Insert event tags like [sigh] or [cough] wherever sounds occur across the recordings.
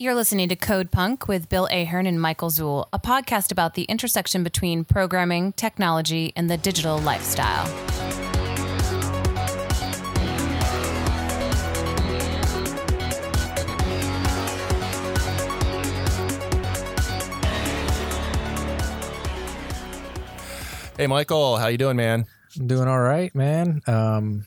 You're listening to Codepunk with Bill Ahern and Michael Szul, a podcast about the intersection between programming, technology, and the digital lifestyle. Hey, Michael, how you doing, man? I'm doing all right, man. Um,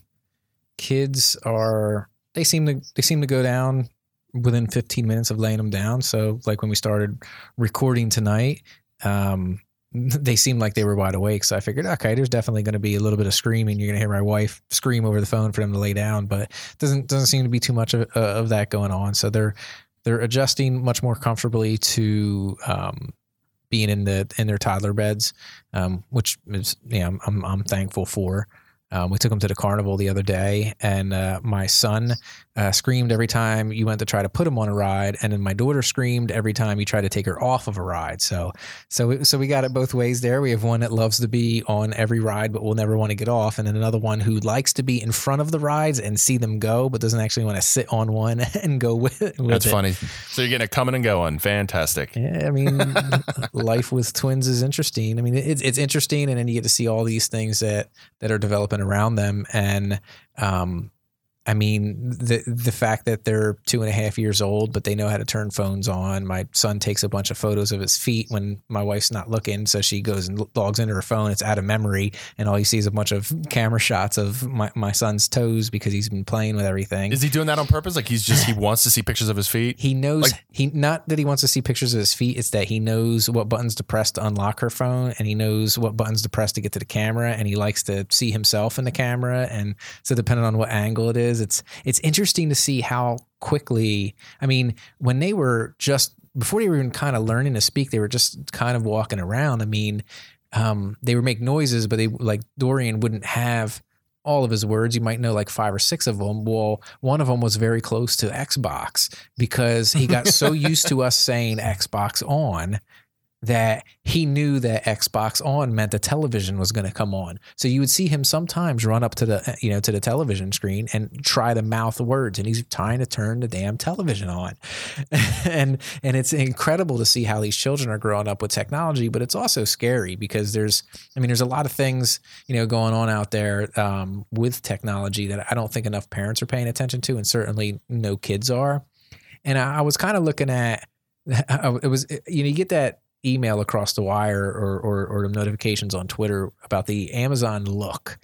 kids are they seem to they seem to go down within 15 minutes of laying them down. So like when we started recording tonight, um, [laughs] they seemed like they were wide awake. So I figured, okay, there's definitely going to be a little bit of screaming. You're going to hear my wife scream over the phone for them to lay down, but doesn't doesn't seem to be too much of, uh, of that going on. So they're they're adjusting much more comfortably to um, being in the in their toddler beds, um, which is yeah, I'm, I'm, I'm thankful for. Um, we took them to the carnival the other day, and uh, my son uh, screamed every time you went to try to put him on a ride, and then my daughter screamed every time you tried to take her off of a ride. So, so, so we got it both ways there. We have one that loves to be on every ride, but will never want to get off, and then another one who likes to be in front of the rides and see them go, but doesn't actually want to sit on one [laughs] and go with. with That's it. funny. So you're getting it coming and going. Fantastic. Yeah, I mean, [laughs] life with twins is interesting. I mean, it's it's interesting, and then you get to see all these things that that are developing around them, and um, I mean, the the fact that they're two and a half years old, but they know how to turn phones on. My son takes a bunch of photos of his feet when my wife's not looking, so she goes and logs into her phone. It's out of memory, and all you see is a bunch of camera shots of my, my son's toes because he's been playing with everything. Is he doing that on purpose? Like he's just he wants to see pictures of his feet? He knows Like- he not that he wants to see pictures of his feet. It's that he knows what buttons to press to unlock her phone, and he knows what buttons to press to get to the camera, and he likes to see himself in the camera. And so, depending on what angle it is, it's it's interesting to see how quickly. I mean, when they were just before they were even kind of learning to speak, they were just kind of walking around. I mean, um, they would make noises, but they like Dorian wouldn't have all of his words. You might know like five or six of them. Well, one of them was very close to Xbox because he got so [laughs] used to us saying Xbox on that he knew that Xbox on meant the television was going to come on. So you would see him sometimes run up to the you know to the television screen and try to mouth words and he's trying to turn the damn television on. [laughs] and and it's incredible to see how these children are growing up with technology, but it's also scary because there's I mean there's a lot of things, you know, going on out there um, with technology that I don't think enough parents are paying attention to and certainly no kids are. And I, I was kind of looking at [laughs] it was you know you get that email across the wire or, or or notifications on Twitter about the Amazon Look,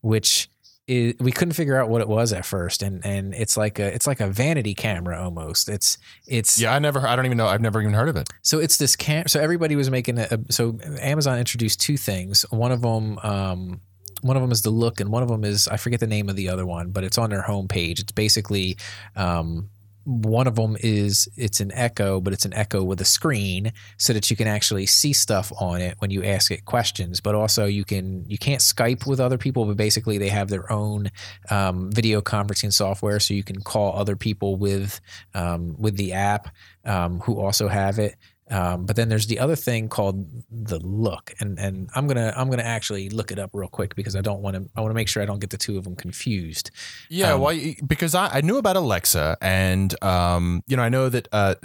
which is, we couldn't figure out what it was at first, and and it's like a it's like a vanity camera almost. It's it's Yeah, I never I don't even know. I've never even heard of it. so it's this cam. So everybody was making a. So Amazon introduced two things. One of them, um, one of them is the look, and one of them is I forget the name of the other one, but it's on their homepage. It's basically, um, one of them is it's an Echo, but it's an Echo with a screen, so that you can actually see stuff on it when you ask it questions. But also you can you can't Skype with other people, but basically they have their own um, video conferencing software, so you can call other people with um, with the app um, who also have it. Um, but then there's the other thing called the look, and and I'm gonna I'm gonna actually look it up real quick because I don't want to I want to make sure I don't get the two of them confused. Yeah, Um, why? Because I, I knew about Alexa, and um, you know, I know that uh,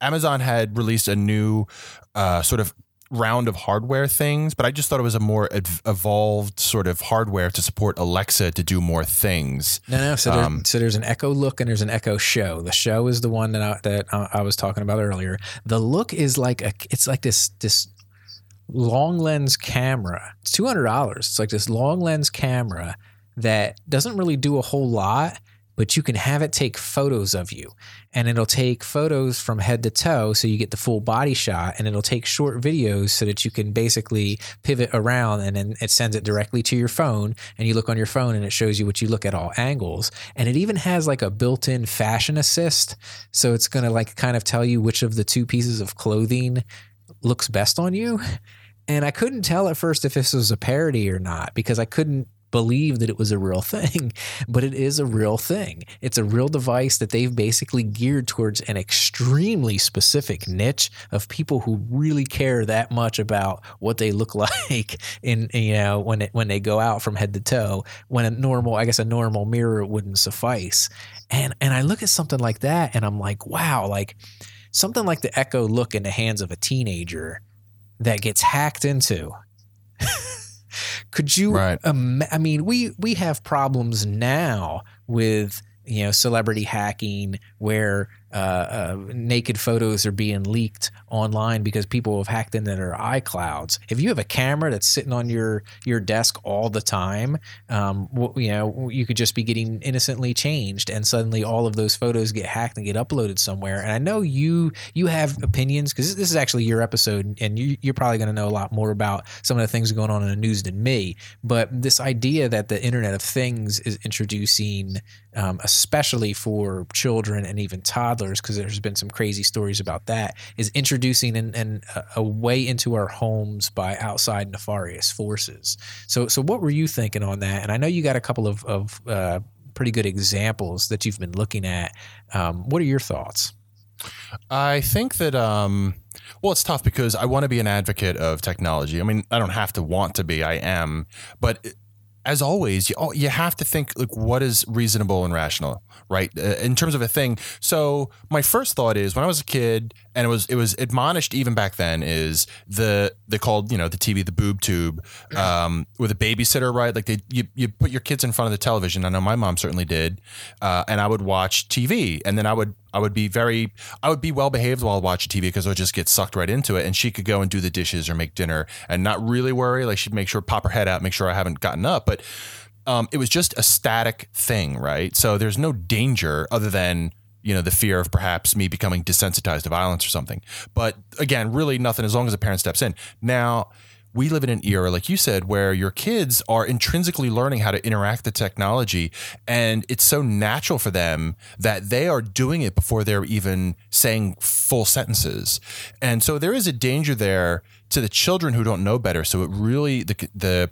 Amazon had released a new uh, sort of round of hardware things, but I just thought it was a more ev- evolved sort of hardware to support Alexa to do more things. No, no. So, there's, Um, so there's an Echo look and there's an Echo show. The show is the one that I, that I I was talking about earlier. The look is like a it's like this this long lens camera. It's two hundred dollars. It's like this long lens camera that doesn't really do a whole lot, but you can have it take photos of you, and it'll take photos from head to toe, so you get the full body shot, and it'll take short videos so that you can basically pivot around, and then it sends it directly to your phone, and you look on your phone, and it shows you what you look at all angles, and it even has like a built-in fashion assist, so it's gonna like kind of tell you which of the two pieces of clothing looks best on you. And I couldn't tell at first if this was a parody or not because I couldn't believe that it was a real thing, [laughs] but it is a real thing. It's a real device that they've basically geared towards an extremely specific niche of people who really care that much about what they look [laughs] like in you know when it, when they go out from head to toe. When a normal, I guess, a normal mirror wouldn't suffice. And and I look at something like that, and I'm like, wow, like something like the Echo look in the hands of a teenager that gets hacked into. [laughs] Could you? Right. Um, I mean, we we have problems now with you know celebrity hacking where uh, uh, naked photos are being leaked online because people have hacked into their iClouds. If you have a camera that's sitting on your your desk all the time, um, you know you could just be getting innocently changed, and suddenly all of those photos get hacked and get uploaded somewhere. And I know you you have opinions because this is actually your episode, and you, you're probably going to know a lot more about some of the things going on in the news than me. But this idea that the Internet of Things is introducing, um, especially for children and even toddlers because there's been some crazy stories about that, is introducing an, an, a way into our homes by outside nefarious forces. So, so what were you thinking on that? And I know you got a couple of, of uh, pretty good examples that you've been looking at. Um, what are your thoughts? I think that um well it's tough because I want to be an advocate of technology. I mean, I don't have to want to be, I am, but as always, you, you have to think like what is reasonable and rational, right? Uh, in terms of a thing. So my first thought is when I was a kid, and it was it was admonished even back then, is the they called you know the TV the boob tube um, with a babysitter, right? Like they you, you put your kids in front of the television. I know my mom certainly did, uh, and I would watch TV, and then I would I would be very, I would be well behaved while watching TV because I would just get sucked right into it. And she could go and do the dishes or make dinner and not really worry. Like she'd make sure, pop her head out, make sure I haven't gotten up. But um, it was just a static thing, right? So there's no danger other than, you know, the fear of perhaps me becoming desensitized to violence or something. But again, really nothing as long as a parent steps in. Now, we live in an era, like you said, where your kids are intrinsically learning how to interact with technology. And it's so natural for them that they are doing it before they're even saying full sentences. And so there is a danger there to the children who don't know better. So it really, the, the,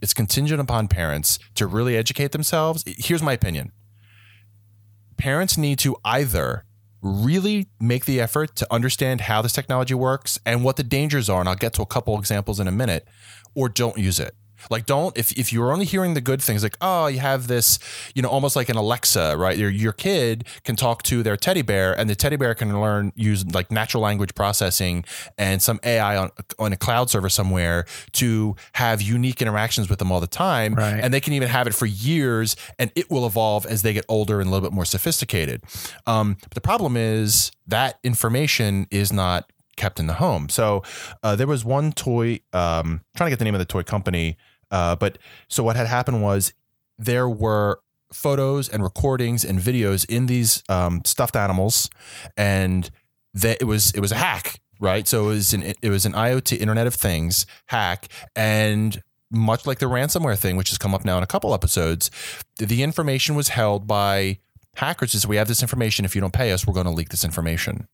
it's contingent upon parents to really educate themselves. Here's my opinion parents need to either really make the effort to understand how this technology works and what the dangers are. And I'll get to a couple examples in a minute, or don't use it. Like, don't if if you're only hearing the good things, like oh, you have this, you know, almost like an Alexa, right? Your your kid can talk to their teddy bear, and the teddy bear can learn use like natural language processing and some AI on on a cloud server somewhere to have unique interactions with them all the time, Right. and they can even have it for years, and it will evolve as they get older and a little bit more sophisticated. Um, but the problem is that information is not kept in the home. So uh, there was one toy, um, trying to get the name of the toy company, uh, but so what had happened was there were photos and recordings and videos in these um, stuffed animals, and that it was it was a hack, right? So it was an it was an IoT Internet of Things hack, and much like the ransomware thing, which has come up now in a couple episodes, the information was held by hackers. Is we have this information. If you don't pay us, we're going to leak this information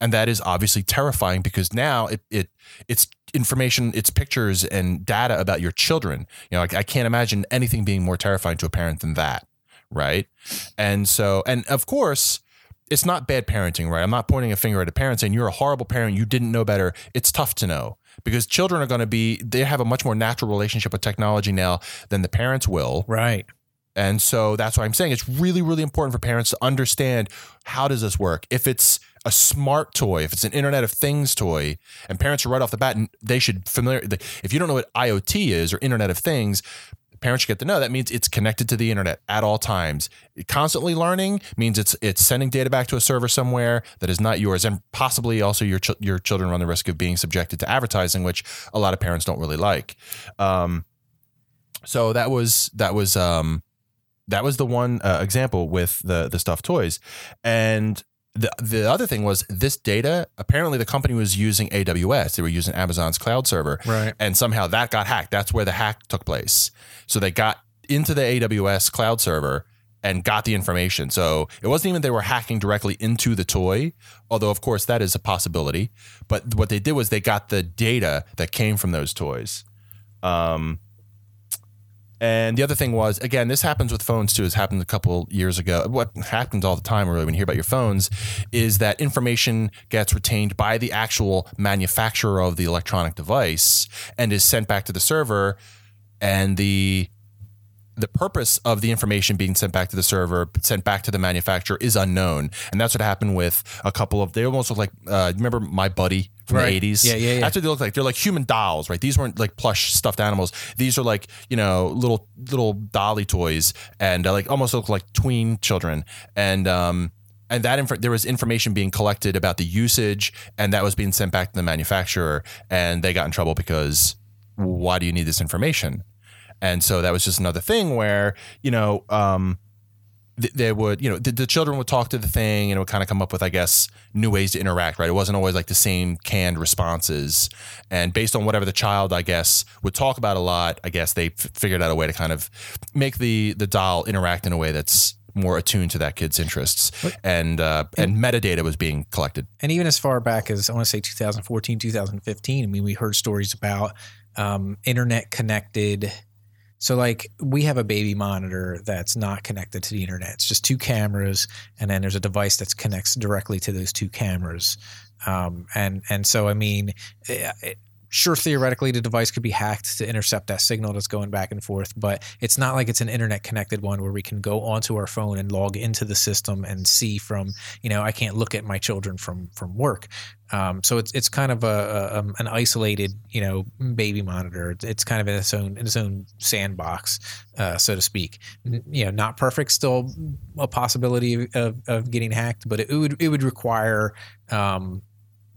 and that is obviously terrifying because now it, it it's information it's pictures and data about your children. You know like i can't imagine anything being more terrifying to a parent than that right? And so and of course it's not bad parenting right? I'm not pointing a finger at a parent saying you're a horrible parent. You didn't know better. It's tough to know because children are going to be they have a much more natural relationship with technology now than the parents will. Right. and so that's why I'm saying it's really, really important for parents to understand how does this work. If it's a smart toy, if it's an Internet of Things toy, and parents are right off the bat, and they should familiar. If you don't know what IoT is or Internet of Things, parents should get to know that means it's connected to the internet at all times. Constantly learning means it's it's sending data back to a server somewhere that is not yours, and possibly also your ch- your children run the risk of being subjected to advertising, which a lot of parents don't really like. Um, so that was that was um, that was the one uh, example with the the stuffed toys, and the the other thing was this data. Apparently, the company was using AWS. They were using Amazon's cloud server, Right. and somehow that got hacked. That's where the hack took place. So they got into the AWS cloud server and got the information. So it wasn't even they were hacking directly into the toy, although of course that is a possibility. But what they did was they got the data that came from those toys. Um, And the other thing was, again, this happens with phones too. It's happened a couple years ago. What happens all the time, really, when you hear about your phones, is that information gets retained by the actual manufacturer of the electronic device and is sent back to the server. And the the purpose of the information being sent back to the server, sent back to the manufacturer, is unknown, and that's what happened with a couple of. They almost look like. Uh, remember my buddy from Right. the eighties? Yeah, yeah, yeah. That's what they look like. They're like human dolls, right? These weren't like plush stuffed animals. These are like you know little little dolly toys, and uh, like almost look like tween children, and um. And that inf- there was information being collected about the usage, and that was being sent back to the manufacturer, and they got in trouble because why do you need this information? And so that was just another thing where, you know, um, they would, you know, the, the children would talk to the thing and it would kind of come up with, I guess, new ways to interact, right? It wasn't always like the same canned responses. And based on whatever the child, I guess, would talk about a lot, I guess they f- figured out a way to kind of make the, the doll interact in a way that's more attuned to that kid's interests. And, uh, and metadata was being collected. and even as far back as I want to say 2014, 2015, I mean, we heard stories about um, internet connected. So, like, we have a baby monitor that's not connected to the internet. It's just two cameras, and then there's a device that connects directly to those two cameras. Um, and and so, I mean, eh, it, sure, theoretically, the device could be hacked to intercept that signal that's going back and forth, but it's not like it's an internet connected one where we can go onto our phone and log into the system and see from, you know, I can't look at my children from from work. Um, so it's it's kind of a, a um, an isolated, you know, baby monitor. It's- kind of in its own in its own sandbox, uh, so to speak. N- You know, not perfect, still a possibility of, of getting hacked, but it, would it would require um,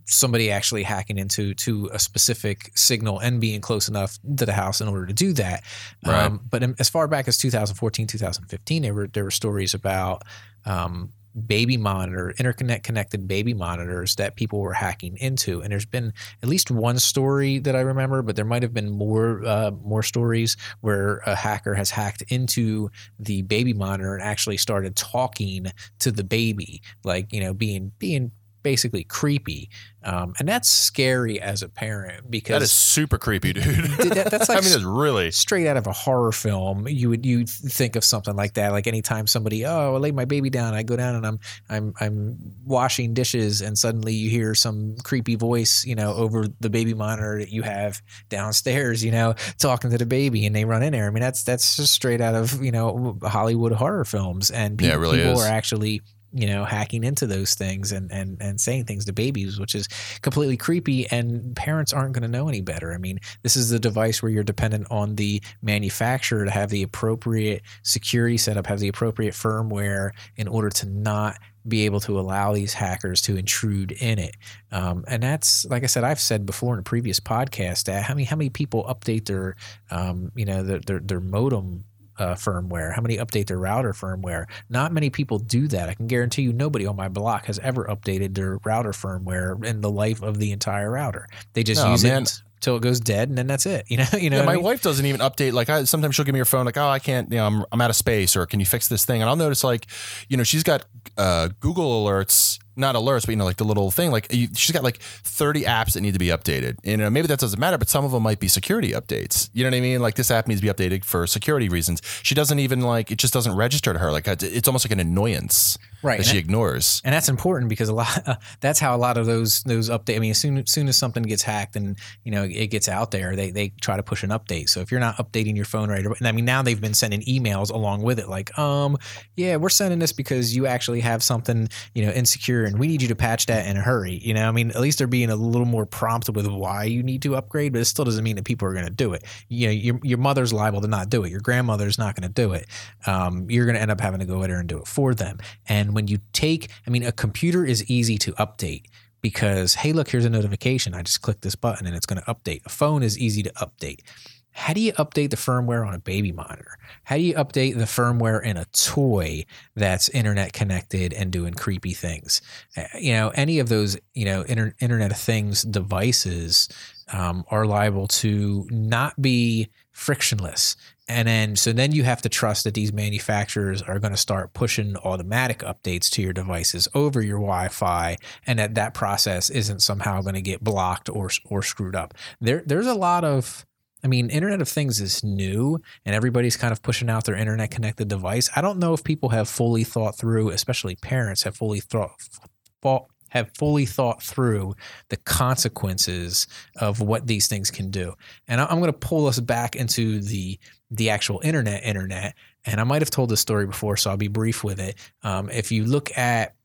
somebody actually hacking into to a specific signal and being close enough to the house in order to do that. Right. Um, but as far back as 2014, 2015, there were there were stories about um, baby monitor, interconnect connected baby monitors that people were hacking into. And there's been at least one story that I remember, but there might have been more uh, more stories where a hacker has hacked into the baby monitor and actually started talking to the baby, like you know, being being basically creepy, um, and that's scary as a parent because That is super creepy, dude. That- that's [laughs] like I mean, it's really. straight out of a horror film you would you think of something like that like anytime somebody oh i lay my baby down i go down and i'm i'm i'm washing dishes and suddenly you hear some creepy voice you know over the baby monitor that you have downstairs you know talking to the baby and they run in there i mean that's that's just straight out of you know hollywood horror films and Yeah, people, really people is. are actually you know hacking into those things and and and saying things to babies which is completely creepy and parents aren't going to know any better i mean this is the device where you're dependent on the manufacturer to have the appropriate security setup, have the appropriate firmware in order to not be able to allow these hackers to intrude in it. Um, and that's like I said, I've said before in a previous podcast that how many how many people update their um, you know their their, their modem uh, firmware, how many update their router firmware. Not many people do that. I can guarantee you nobody on my block has ever updated their router firmware in the life of the entire router. They just No, use man. it until it goes dead and then that's it. You [laughs] know, you know. Yeah, my I mean? wife doesn't even update. Like, I sometimes she'll give me her phone, like, "Oh, I can't, you know, I'm, I'm out of space," or "Can you fix this thing?" And I'll notice, like, you know, she's got uh, Google alerts, not alerts, but you know, like the little thing. Like, you, she's got like 30 apps that need to be updated. You know, maybe that doesn't matter, but some of them might be security updates. You know what I mean? Like, this app needs to be updated for security reasons. She doesn't even like it; just doesn't register to her. Like, it's almost like an annoyance Right, that and she that- ignores. and that's important because a lot [laughs] that's how a lot of those those update. I mean, as soon as soon as something gets hacked and you know it gets out there, they they try to push an update. So if you're not updating your phone right, and I mean now they've been sending emails along with it, like um yeah we're sending this because you actually have something you know insecure and we need you to patch that in a hurry. You know, I mean at least they're being a little more prompt with why you need to upgrade, but it still doesn't mean that people are going to do it. You know, your your mother's liable to not do it. Your grandmother's not going to do it. Um, you're going to end up having to go in there and do it for them. And when you take, I mean, a computer is easy to update because, hey, look, here's a notification. I just click this button and it's going to update. A phone is easy to update. How do you update the firmware on a baby monitor? How do you update the firmware in a toy that's internet connected and doing creepy things? Uh, You know, any of those, you know, inter- Internet of Things devices um, are liable to not be frictionless. And then, so then you have to trust that these manufacturers are going to start pushing automatic updates to your devices over your Wi-Fi, and that that process isn't somehow going to get blocked or or screwed up. There, there's a lot of I mean, Internet of Things is new and everybody's kind of pushing out their internet connected device. I don't know if people have fully thought through, especially parents have fully thought, thought have fully thought through the consequences of what these things can do. And I'm going to pull us back into the the actual internet internet and I might have told this story before so I'll be brief with it. Um, if you look at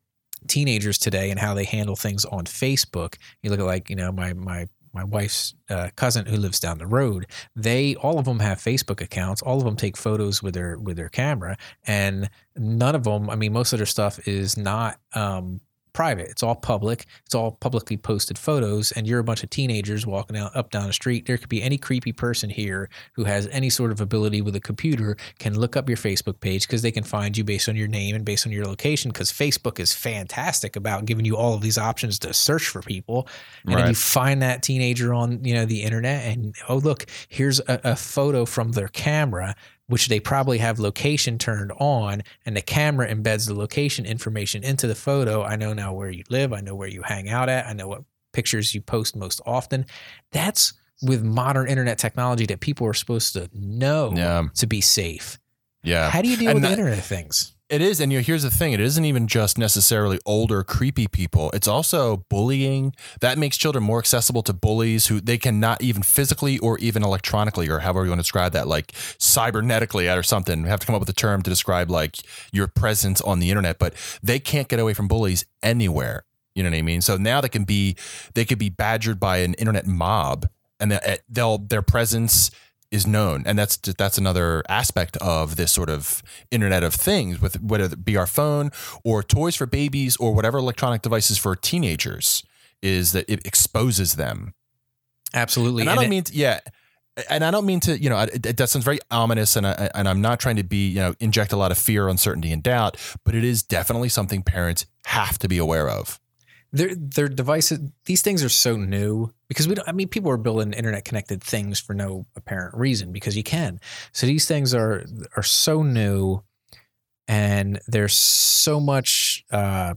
teenagers today and how they handle things on Facebook, you look at like, you know, my my my wife's uh, cousin who lives down the road they all of them have facebook accounts all of them take photos with their with their camera and none of them i mean most of their stuff is not um, private. It's all public. It's all publicly posted photos, and you're a bunch of teenagers walking out up down the street. There could be any creepy person here who has any sort of ability with a computer can look up your Facebook page because they can find you based on your name and based on your location. Because Facebook is fantastic about giving you all of these options to search for people, and right. then you find that teenager on you know the internet, and oh look, here's a, a photo from their camera which they probably have location turned on and the camera embeds the location information into the photo. I know now where you live. I know where you hang out at. I know what pictures you post most often. That's with modern internet technology that people are supposed to know yeah. to be safe. Yeah. How do you deal and with that, internet things? It is, and you know, here's the thing: it isn't even just necessarily older, creepy people. It's also bullying that makes children more accessible to bullies who they cannot even physically or even electronically, or however you want to describe that, like cybernetically or something. We have to come up with a term to describe like your presence on the internet, but they can't get away from bullies anywhere. You know what I mean? So now they can be, they could be badgered by an internet mob, and they'll their presence is known, and that's that's another aspect of this sort of Internet of Things, with whether it be our phone or toys for babies or whatever electronic devices for teenagers, is that it exposes them. Absolutely, and, and I don't it, mean to, yeah. And I don't mean to, you know, it, that sounds very ominous, and I, and I'm not trying to be, you know, inject a lot of fear, uncertainty, and doubt. But it is definitely something parents have to be aware of their their devices these things are so new because we don't I mean people are building internet connected things for no apparent reason because you can. So these things are are so new and there's so much uh,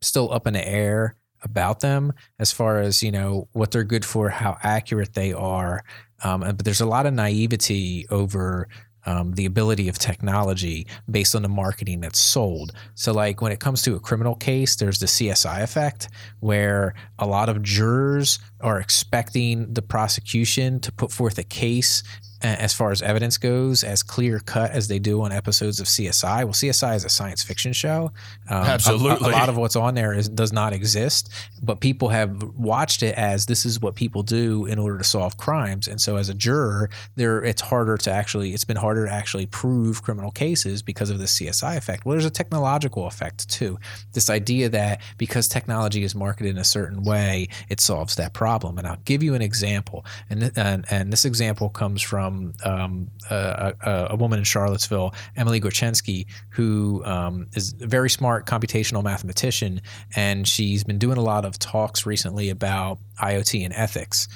still up in the air about them as far as you know what they're good for, how accurate they are. Um, but there's a lot of naivety over um, the ability of technology based on the marketing that's sold. So, like when it comes to a criminal case, there's the CSI effect where a lot of jurors are expecting the prosecution to put forth a case as far as evidence goes, as clear cut as they do on episodes of CSI. Well, CSI is a science fiction show. Um, Absolutely, a, a, lot of what's on there is, does not exist, but people have watched it as this is what people do in order to solve crimes. And so, as a juror, there it's harder to actually it's been harder to actually prove criminal cases because of the CSI effect. Well, there's a technological effect too. This idea that because technology is marketed in a certain way, it solves that problem. And I'll give you an example, and and, and this example comes from um, um, a, a, woman in Charlottesville, Emily Gorcenski, who um, is a very smart computational mathematician, and she's been doing a lot of talks recently about IoT and ethics.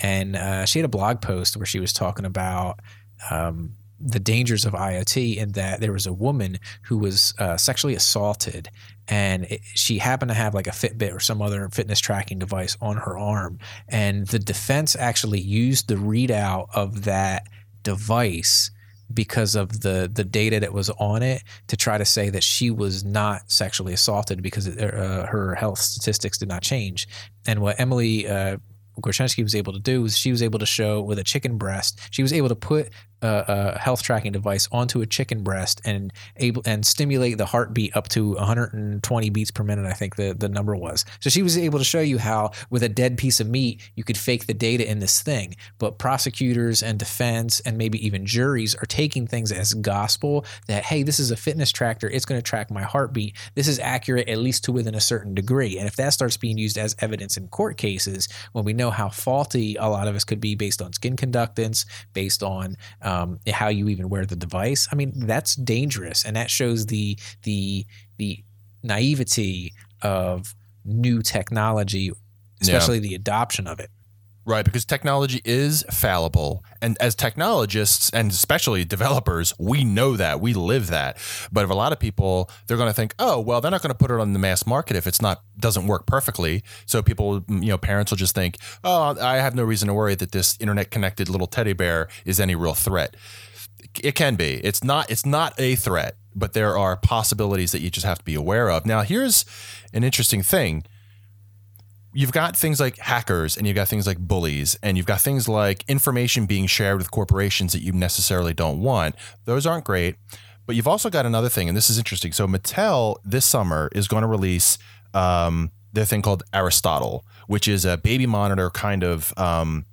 And uh, she had a blog post where she was talking about um, the dangers of IoT in that there was a woman who was uh, sexually assaulted and it, she happened to have like a Fitbit or some other fitness tracking device on her arm. And the defense actually used the readout of that device because of the the data that was on it to try to say that she was not sexually assaulted because it, uh, her health statistics did not change. And what Emily uh, Gorcenski was able to do was she was able to show with a chicken breast, she was able to put a, a, health tracking device onto a chicken breast and able and stimulate the heartbeat up to 120 beats per minute. I think the the number was. So she was able to show you how with a dead piece of meat you could fake the data in this thing. But prosecutors and defense and maybe even juries are taking things as gospel that hey, this is a fitness tracker. It's going to track my heartbeat. This is accurate at least to within a certain degree. And if that starts being used as evidence in court cases, when we know how faulty a lot of us could be based on skin conductance, based on um, how you even wear the device. I mean, that's dangerous, and that shows the the the naivety of new technology, especially yeah. the adoption of it. Right, because technology is fallible. And as technologists and especially developers, we know that. We live that. But if a lot of people, they're going to think, oh, well, they're not going to put it on the mass market if it's not doesn't work perfectly. So people, mm, you know, parents will just think, oh, I have no reason to worry that this internet connected little teddy bear is any real threat. It can be. It's not it's not a threat, but there are possibilities that you just have to be aware of. Now, here's an interesting thing you've got things like hackers and you've got things like bullies and you've got things like information being shared with corporations that you necessarily don't want. Those aren't great. But you've also got another thing, and this is interesting. So Mattel this summer is going to release um, their thing called Aristotle, which is a baby monitor kind of um,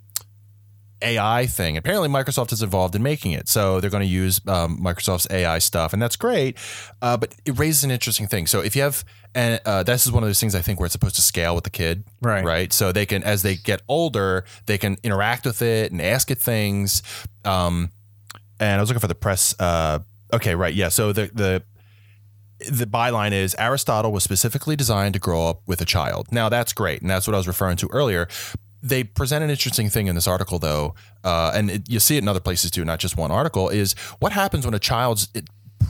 AI thing. Apparently, Microsoft is involved in making it, so they're going to use um, Microsoft's AI stuff, and that's great. Uh, but it raises an interesting thing. So if you have and uh, this is one of those things I think where it's supposed to scale with the kid, Right. Right. So they can, as they get older, they can interact with it and ask it things. Um, and I was looking for the press. Uh, okay, right, yeah. So the the the byline is Aristotle was specifically designed to grow up with a child. Now that's great, and that's what I was referring to earlier. They present an interesting thing in this article, though, uh, and it, you see it in other places too, not just one article. Is what happens when a child's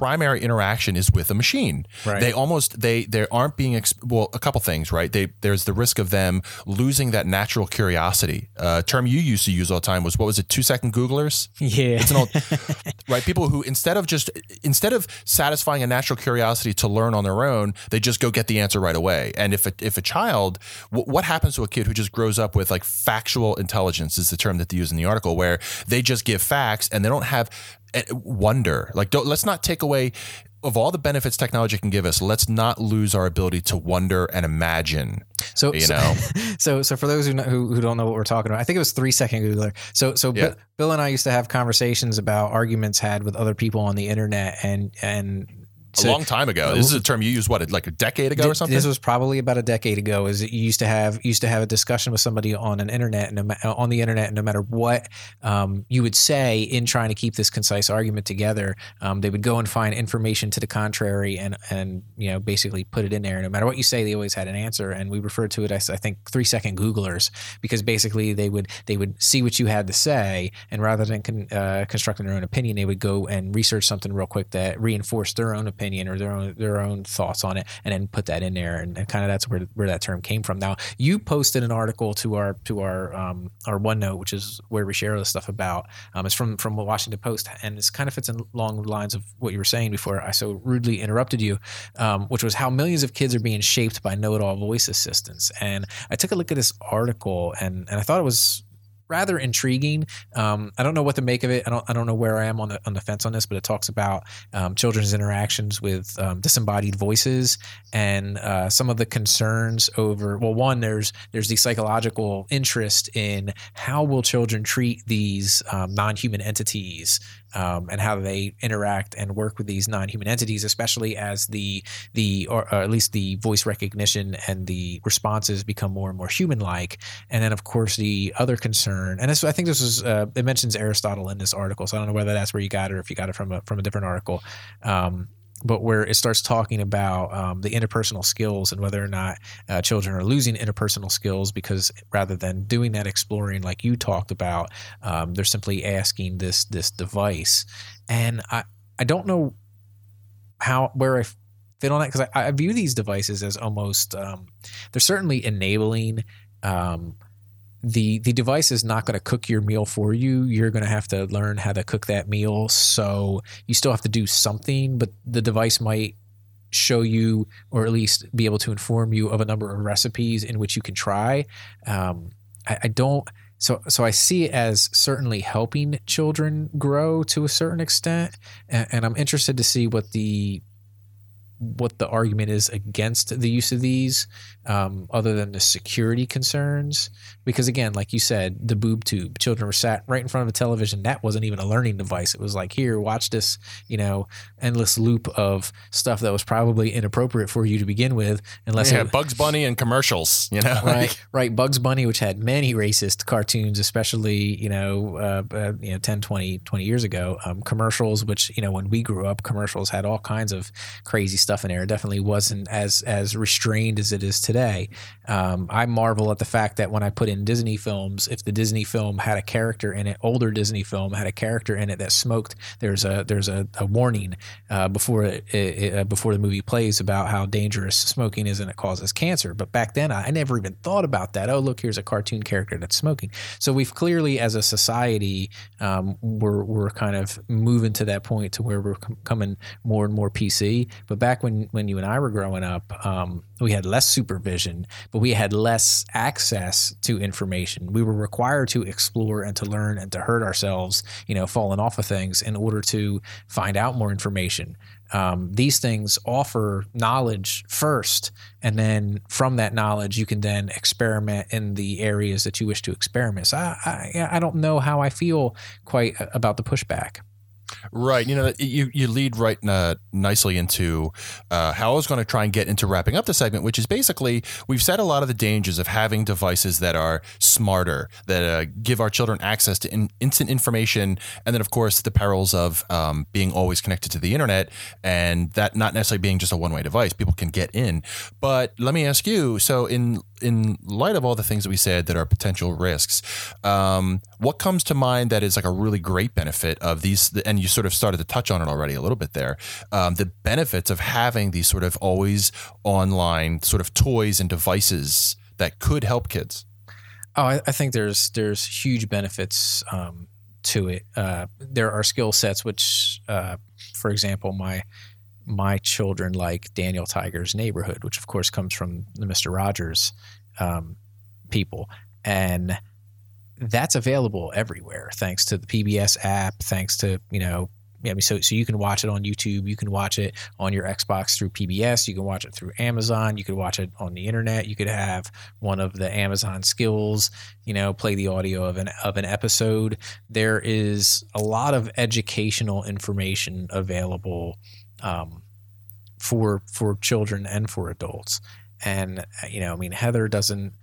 primary interaction is with a machine. Right. They almost they they aren't being ex- well a couple things right. They there's the risk of them losing that natural curiosity. Uh, term you used to use all the time was what was it two second Googlers. Yeah. It's an old [laughs] right. People who instead of just instead of satisfying a natural curiosity to learn on their own, they just go get the answer right away. And if a, if a child, w- what happens to a kid who just grows up with like factual intelligence is the term that they use in the article, where they just give facts and they don't have wonder. Like, don't let's not take away. Of all the benefits technology can give us, let's not lose our ability to wonder and imagine. So You so, know. [laughs] so so for those who, know, who who don't know what we're talking about, I think it was three second Googler. So so Yeah. Bill, Bill and I used to have conversations about arguments had with other people on the internet, and and A long time ago. This is a term you used what like a decade ago or something. This was probably about a decade ago. Is you used to have used to have a discussion with somebody on an internet, no, on the internet, and no matter what um, you would say in trying to keep this concise argument together, um, they would go and find information to the contrary, and and you know basically put it in there. No matter what you say, they always had an answer, and we referred to it as I think three second Googlers because basically they would they would see what you had to say, and rather than con, uh, constructing their own opinion, they would go and research something real quick that reinforced their own opinion or their own their own thoughts on it, and then put that in there, and, and kind of that's where where that term came from. Now you posted an article to our to our um, our OneNote, which is where we share this stuff about. Um, it's from from the Washington Post, and it's kind of fits along the lines of what you were saying before I so rudely interrupted you, um, which was how millions of kids are being shaped by know-it-all voice assistants. And I took a look at this article, and and I thought it was rather intriguing. Um, I don't know what to make of it. I don't. I don't know where I am on the on the fence on this, but it talks about um, children's interactions with um, disembodied voices and uh, some of the concerns over. Well, one there's there's the psychological interest in how will children treat these um, non-human entities um, and how they interact and work with these non-human entities, especially as the the or, or at least the voice recognition and the responses become more and more human-like. And then, of course, the other concern, and this, I think this was uh, it mentions Aristotle in this article, so I don't know whether that's where you got it or if you got it from a from a different article. Um, but where it starts talking about um, the interpersonal skills and whether or not uh, children are losing interpersonal skills because rather than doing that exploring like you talked about, um, they're simply asking this this device, and I I don't know how where I fit on that because I, I view these devices as almost um, they're certainly enabling. Um, the the device is not going to cook your meal for you. You're going to have to learn how to cook that meal. So you still have to do something, but the device might show you or at least be able to inform you of a number of recipes in which you can try. Um, I, I don't. So, so I see it as certainly helping children grow to a certain extent, and, and I'm interested to see what the what the argument is against the use of these, um, other than the security concerns. Because again, like you said, the boob tube, children were sat right in front of a television. That wasn't even a learning device. It was like, here, watch this, you know, endless loop of stuff that was probably inappropriate for you to begin with, unless yeah, it, Bugs Bunny and commercials. You know, [laughs] right, [laughs] right. Bugs Bunny, which had many racist cartoons, especially, you know, uh, uh, you know, 10, 20, 20 years ago. Um, commercials, which, you know, when we grew up, commercials had all kinds of crazy stuff in there. It definitely wasn't as as restrained as it is today. Um, I marvel at the fact that when I put in Disney films, if the Disney film had a character in it, older Disney film had a character in it that smoked, there's a there's a, a warning uh, before it, it, uh, before the movie plays about how dangerous smoking is and it causes cancer. But back then, I, I never even thought about that. Oh, look, here's a cartoon character that's smoking. So we've clearly, as a society, um, we're we're kind of moving to that point to where we're coming more and more PC. But back when when you and I were growing up, um, we had less supervision, but we had less access to information. We were required to explore and to learn and to hurt ourselves, you know, falling off of things in order to find out more information. Um, these things offer knowledge first, and then from that knowledge, you can then experiment in the areas that you wish to experiment. So I, I, I don't know how I feel quite about the pushback. Right. You know, you, you lead right uh, nicely into uh, how I was going to try and get into wrapping up the segment, which is basically we've said a lot of the dangers of having devices that are smarter, that uh, give our children access to in, instant information. And then, of course, the perils of um, being always connected to the internet and that not necessarily being just a one way device. People can get in. But let me ask you so, in in light of all the things that we said that are potential risks, um, what comes to mind that is like a really great benefit of these? And you sort of started to touch on it already a little bit there. Um, the benefits of having these sort of always online sort of toys and devices that could help kids. Oh, I, I think there's there's huge benefits um, to it. Uh, there are skill sets which, uh, for example, my my children like Daniel Tiger's Neighborhood, which of course comes from the Mister Rogers um, people, and that's available everywhere thanks to the PBS app, thanks to you know I mean, so so you can watch it on YouTube, you can watch it on your Xbox through PBS, you can watch it through Amazon, you could watch it on the internet, you could have one of the Amazon skills, you know, play the audio of an of an episode. There is a lot of educational information available um, for for children and for adults. And you know, I mean, Heather doesn't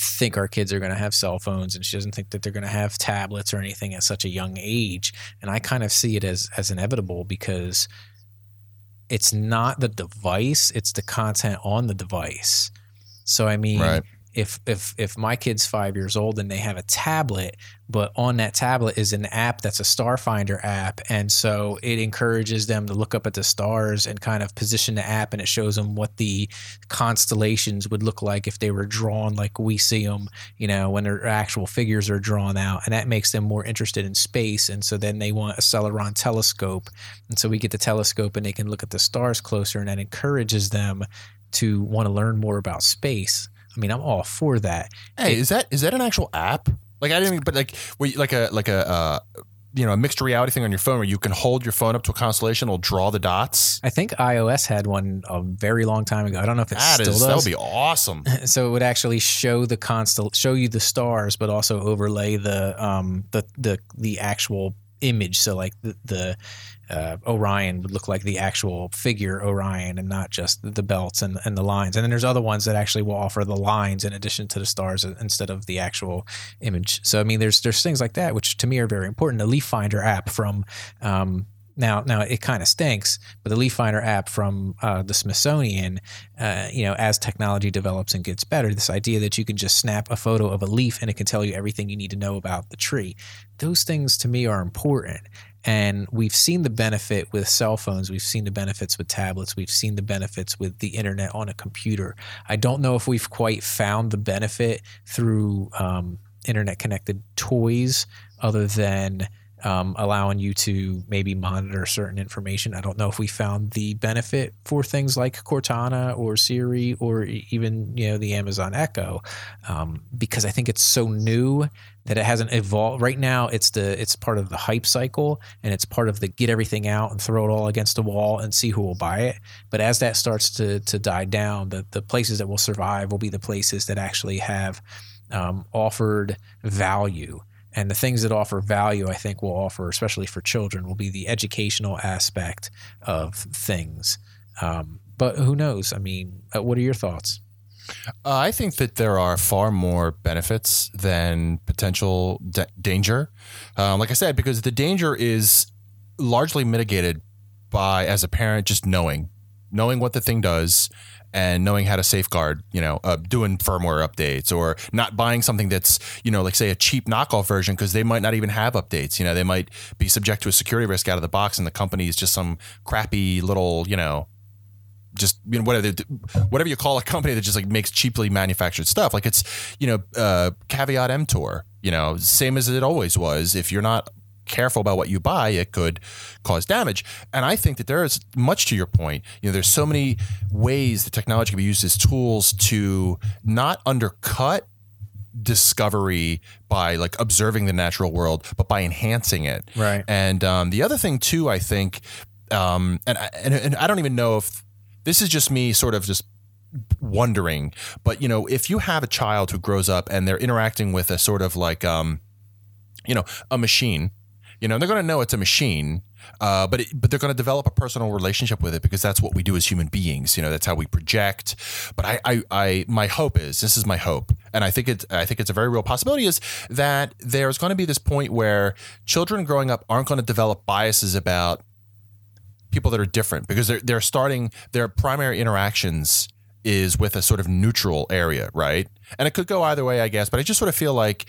think our kids are going to have cell phones and she doesn't think that they're going to have tablets or anything at such a young age. And i kind of see it as as inevitable because it's not the device it's the content on the device. So i mean right if if if my kid's five years old and they have a tablet, but on that tablet is an app that's a Starfinder app, and so it encourages them to look up at the stars and kind of position the app, and it shows them what the constellations would look like if they were drawn like we see them, you know, when their actual figures are drawn out, and that makes them more interested in space, and so then they want a Celestron telescope, and so we get the telescope, and they can look at the stars closer, and that encourages them to want to learn more about space. I mean, I'm all for that. Hey, it, is that is that an actual app? Like I didn't, even, but like you, like a like a. Uh, you know, a mixed reality thing on your phone where you can hold your phone up to a constellation, it'll draw the dots. I think iOS had one a very long time ago. I don't know if it that still is, does. That would be awesome. [laughs] so it would actually show the constel, show you the stars, but also overlay the um the the the actual image. So like the, the uh, Orion would look like the actual figure Orion and not just the belts and, and the lines. And then there's other ones that actually will offer the lines in addition to the stars instead of the actual image. So I mean, there's there's things like that which to me are very important. The Leaf Finder app from um, now, now it kind of stinks, but the Leaf Finder app from uh, the Smithsonian, uh, you know, as technology develops and gets better, this idea that you can just snap a photo of a leaf and it can tell you everything you need to know about the tree, those things to me are important. And we've seen the benefit with cell phones. We've seen the benefits with tablets. We've seen the benefits with the internet on a computer. I don't know if we've quite found the benefit through um, internet connected toys, other than um, allowing you to maybe monitor certain information. I don't know if we found the benefit for things like Cortana or Siri or even you know the Amazon Echo, um, because I think it's so new that it hasn't evolved. Right now, it's the it's part of the hype cycle and it's part of the get everything out and throw it all against the wall and see who will buy it. But as that starts to to die down, the the places that will survive will be the places that actually have um, offered value and the things that offer value, I think, will offer, especially for children, will be the educational aspect of things. Um, but who knows? I mean, uh, what are your thoughts? Uh, I think that there are far more benefits than potential danger. Um, like I said, because the danger is largely mitigated by, as a parent, just knowing knowing what the thing does and knowing how to safeguard, you know, uh, doing firmware updates or not buying something that's, you know, like say a cheap knockoff version because they might not even have updates. You know, they might be subject to a security risk out of the box and the company is just some crappy little, you know, just you know whatever whatever you call a company that just like makes cheaply manufactured stuff like it's you know uh, caveat emptor you know same as it always was if you're not careful about what you buy, it could cause damage. And I think that there is much to your point. You know, there's so many ways that technology can be used as tools to not undercut discovery by like observing the natural world, but by enhancing it. Right. And um, the other thing too, I think, um, and, and and I don't even know if this is just me, sort of just wondering, but you know, if you have a child who grows up and they're interacting with a sort of like, um, you know, a machine you know, they're going to know it's a machine, uh, but it, but they're going to develop a personal relationship with it because that's what we do as human beings. You know, that's how we project. But I, I, I, my hope is this is my hope, and I think it's I think it's a very real possibility is that there's going to be this point where children growing up aren't going to develop biases about people that are different because they're they're starting their primary interactions is with a sort of neutral area, right? And it could go either way, I guess. But I just sort of feel like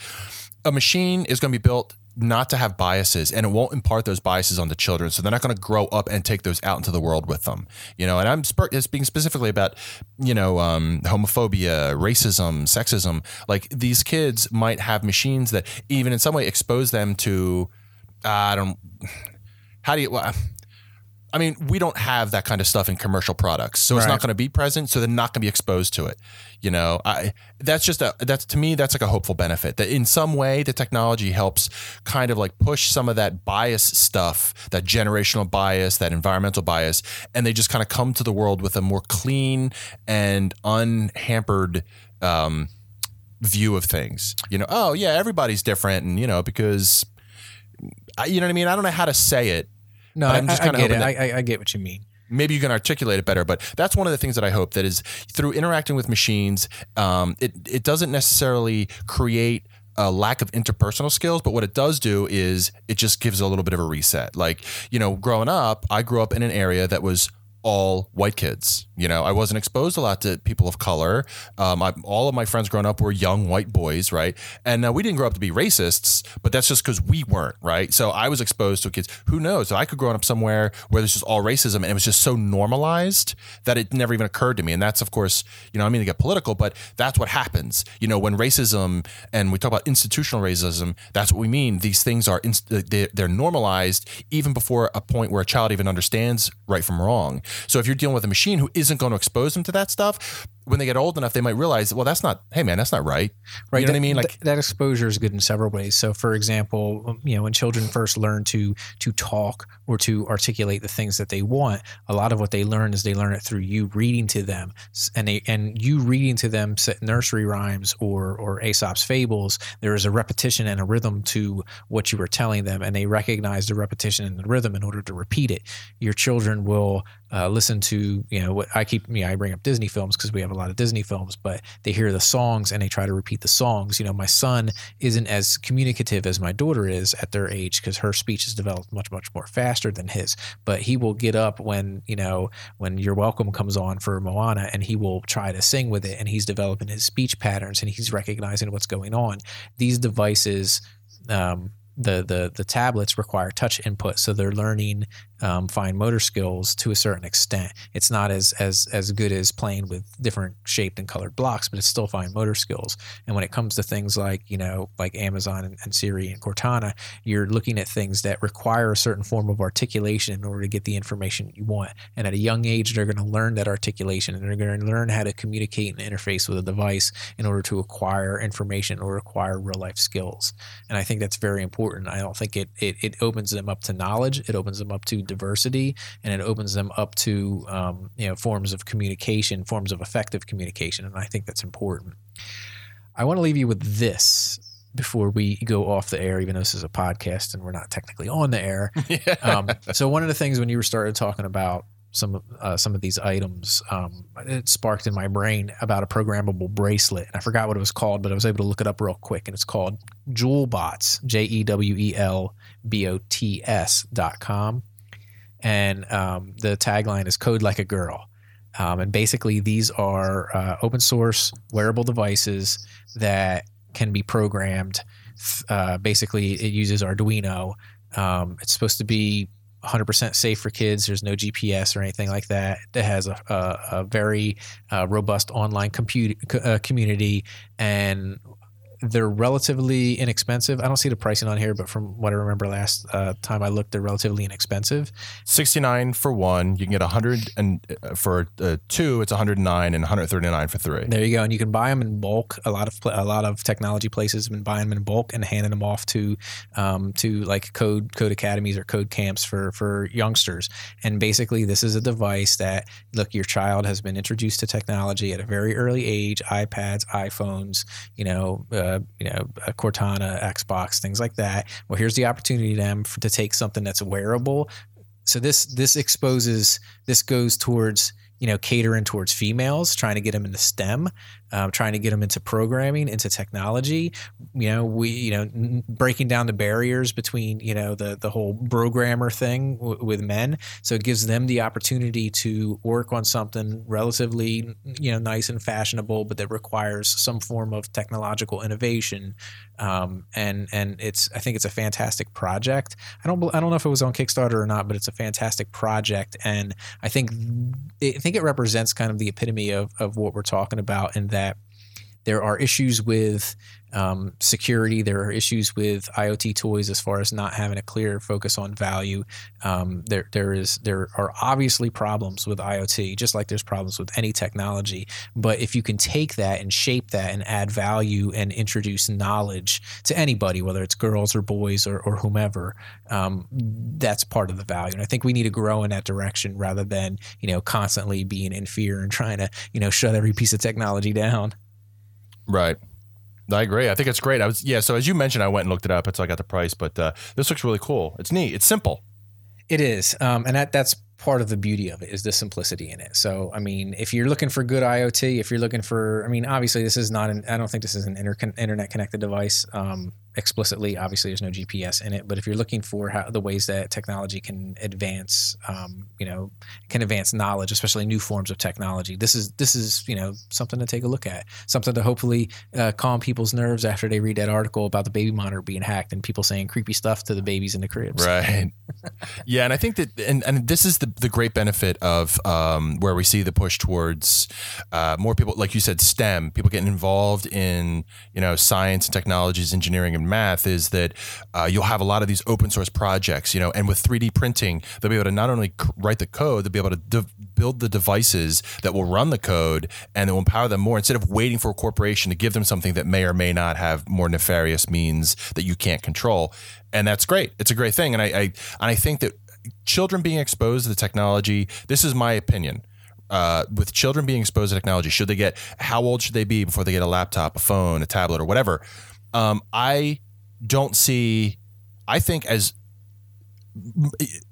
a machine is going to be built not to have biases and it won't impart those biases on the children so they're not going to grow up and take those out into the world with them you know? And i'm speaking specifically about you know um, homophobia racism sexism like these kids might have machines that even in some way expose them to uh, i don't how do you well, I mean, we don't have that kind of stuff in commercial products, so it's Right. not going to be present. So they're not going to be exposed to it. You know, I that's just a that's to me that's like a hopeful benefit that in some way the technology helps kind of like push some of that bias stuff, that generational bias, that environmental bias, and they just kind of come to the world with a more clean and unhampered. Um, view of things you know oh yeah everybody's different and you know because I, you know what i mean i don't know how to say it No, But I, I'm just kinda get it. I, I get what you mean. maybe you can articulate it better but that's one of the things that i hope that is through interacting with machines um, it, it doesn't necessarily create a lack of interpersonal skills but what it does do is it just gives a little bit of a reset like you know growing up i grew up in an area that was all white kids. You know i wasn't exposed a lot to people of color. Um, I, all of my friends growing up were young white boys right? And uh, we didn't grow up to be racists but that's just because we weren't right? So i was exposed to kids. Who knows? I could grow up somewhere where there's just all racism and it was just so normalized that it never even occurred to me. And that's of course you know i mean to get political but that's what happens. You know when racism and we talk about institutional racism that's what we mean. These things are inst- they're normalized even before a point where a child even understands right from wrong so if you're dealing with a machine who isn't going to expose them to that stuff when they get old enough they might realize well that's not hey man that's not right Right. you know what i mean like that, that exposure is good in several ways. So, for example, um, you know, when children first learn to to talk or to articulate the things that they want, a lot of what they learn is they learn it through you reading to them, and they and you reading to them nursery rhymes or or Aesop's fables. There is a repetition and a rhythm to what you were telling them, and they recognize the repetition and the rhythm in order to repeat it. Your children will uh, listen to you know what I keep me I bring up Disney films because we have a lot of Disney films, but they hear the songs and they try to repeat the songs. You know, my son isn't as communicative as my daughter is at their age because her speech is developed much much more faster than his. But he will get up when you know when You're Welcome comes on for Moana, and he will try to sing with it, and he's developing his speech patterns and he's recognizing what's going on. These devices. Um, the, the the tablets require touch input, so they're learning um, fine motor skills to a certain extent. It's not as as as good as playing with different shaped and colored blocks, but it's still fine motor skills. And when it comes to things like you know like Amazon and, and Siri and Cortana, you're looking at things that require a certain form of articulation in order to get the information you want. And at a young age, they're going to learn that articulation and they're going to learn how to communicate and interface with a device in order to acquire information or acquire real life skills. And I think that's very important. I don't think it, it it opens them up to knowledge. It opens them up to diversity, and it opens them up to um, you know forms of communication, forms of effective communication. And I think that's important. I want to leave you with this before we go off the air, even though this is a podcast and we're not technically on the air. [laughs] Um, so one of the things when you were started talking about some of uh, some of these items, um, it sparked in my brain about a programmable bracelet, and I forgot what it was called, but I was able to look it up real quick, and it's called Jewelbots, J E W E L B O T S dot com, and um, the tagline is "Code like a girl." Um, and basically, these are uh, open source wearable devices that can be programmed. Uh, basically, it uses Arduino. Um, it's supposed to be 100% safe for kids. There's no GPS or anything like that. It has a, a, a very uh, robust online compute, uh, community, and they're relatively inexpensive. I don't see the pricing on here, but from what I remember last uh, time I looked, they're relatively inexpensive. 69 for one. You can get 100 and uh, for uh, two, it's 109 and 139 for three. There you go, and you can buy them in bulk. A lot of a lot of technology places have been buying them in bulk and handing them off to um, to like code code academies or code camps for for youngsters. And basically, this is a device that look your child has been introduced to technology at a very early age, iPads, iPhones, you know. Uh, you know, Cortana, Xbox, things like that. Well, here's the opportunity to them for, to take something that's wearable. So this this exposes this goes towards you know catering towards females, trying to get them into STEM, um, trying to get them into programming, into technology. You know, we you know breaking down the barriers between you know the the whole programmer thing w- with men. So it gives them the opportunity to work on something relatively you know nice and fashionable, but that requires some form of technological innovation. Um, and and it's I think it's a fantastic project. I don't I don't know if it was on Kickstarter or not, but it's a fantastic project, and I think I think it represents kind of the epitome of of what we're talking about in that that there are issues with um, security. There are issues with IoT toys as far as not having a clear focus on value. Um, there, there is there are obviously problems with IoT, just like there's problems with any technology. But if you can take that and shape that and add value and introduce knowledge to anybody, whether it's girls or boys or, or whomever, um, that's part of the value. And I think we need to grow in that direction rather than you know constantly being in fear and trying to you know shut every piece of technology down. Right. I agree. I think it's great. I was yeah. So as you mentioned, I went and looked it up until I got the price. But uh, this looks really cool. It's neat. It's simple. It is, um, and that that's part of the beauty of it is the simplicity in it. So, I mean, if you're looking for good IoT, if you're looking for, I mean, obviously this is not an, I don't think this is an inter- internet connected device. Um, explicitly. Obviously, there's no GPS in it, but if you're looking for how the ways that technology can advance, um, you know, can advance knowledge, especially new forms of technology, this is this is you know something to take a look at, something to hopefully uh, calm people's nerves after they read that article about the baby monitor being hacked and people saying creepy stuff to the babies in the cribs. Right. [laughs] yeah, and I think that, and, and this is the the great benefit of um, where we see the push towards uh, more people, like you said, STEM, people getting involved in you know science and technologies, engineering and math is that uh, you'll have a lot of these open source projects, you know, and with 3D printing, they'll be able to not only write the code, they'll be able to de- build the devices that will run the code and that will empower them more instead of waiting for a corporation to give them something that may or may not have more nefarious means that you can't control. And that's great. It's a great thing. And I, I and I think that children being exposed to the technology, this is my opinion. Uh, with children being exposed to technology, should they get how old should they be before they get a laptop, a phone, a tablet, or whatever? Um, I don't see. I think as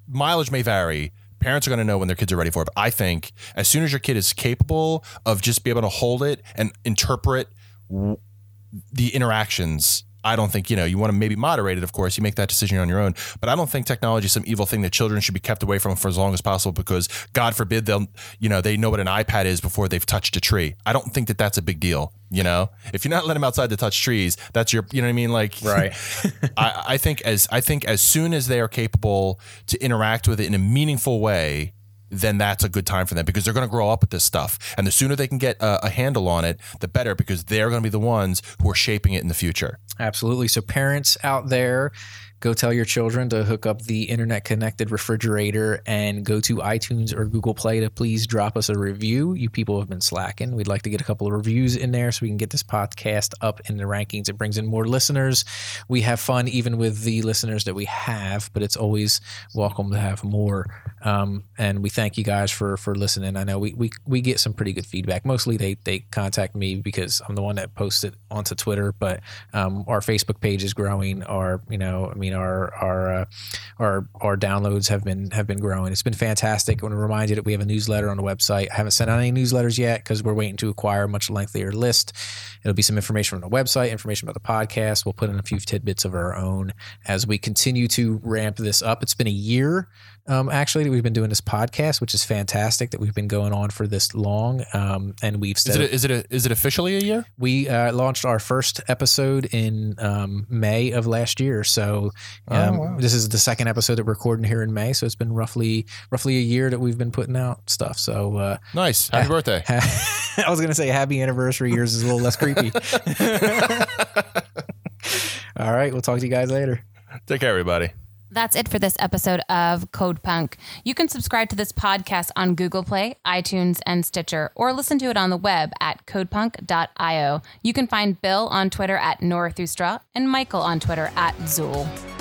mileage may vary, parents are going to know when their kids are ready for it. But I think as soon as your kid is capable of just be able to hold it and interpret the interactions I don't think, you know, you want to maybe moderate it, of course. You make that decision on your own. But I don't think technology is some evil thing that children should be kept away from for as long as possible because, God forbid, they'll, you know, they know what an iPad is before they've touched a tree. I don't think that that's a big deal. You know, if you're not letting them outside to touch trees, that's your, you know what I mean? Like, right. [laughs] I, I think as I think as soon as they are capable to interact with it in a meaningful way, then that's a good time for them because they're going to grow up with this stuff. And the sooner they can get a, a handle on it, the better because they're going to be the ones who are shaping it in the future. Absolutely. So, parents out there, go tell your children to hook up the internet connected refrigerator and go to iTunes or Google Play to please drop us a review. You people have been slacking. We'd like to get a couple of reviews in there so we can get this podcast up in the rankings. It brings in more listeners. We have fun even with the listeners that we have, but it's always welcome to have more. Um, and we thank you guys for for listening. I know we we, we get some pretty good feedback. Mostly they they contact me because I'm the one that posts it onto Twitter, but um, our Facebook page is growing. Our you know I mean mean, our our uh, our our downloads have been have been growing. It's been fantastic. I want to remind you that we have a newsletter on the website. I haven't sent out any newsletters yet because we're waiting to acquire a much lengthier list. It'll be some information on the website, information about the podcast. We'll put in a few tidbits of our own as we continue to ramp this up. It's been a year um, actually that we've been doing this podcast, which is fantastic that we've been going on for this long. Um, and we've Is it, a, is it a, is it officially a year? we uh, launched our first episode in um, May of last year. So um, Oh, wow. this is the second episode that we're recording here in May. So it's been roughly roughly a year that we've been putting out stuff. So uh, Nice. Happy birthday. [laughs] I was going to say happy anniversary. Yours is a little less creepy. [laughs] [laughs] All right, we'll talk to you guys later. Take care, everybody. That's it for this episode of Codepunk. You can subscribe to this podcast on Google Play, iTunes, and Stitcher, or listen to it on the web at codepunk.io. You can find Bill on Twitter at Neurothustra and Michael on Twitter at Szul.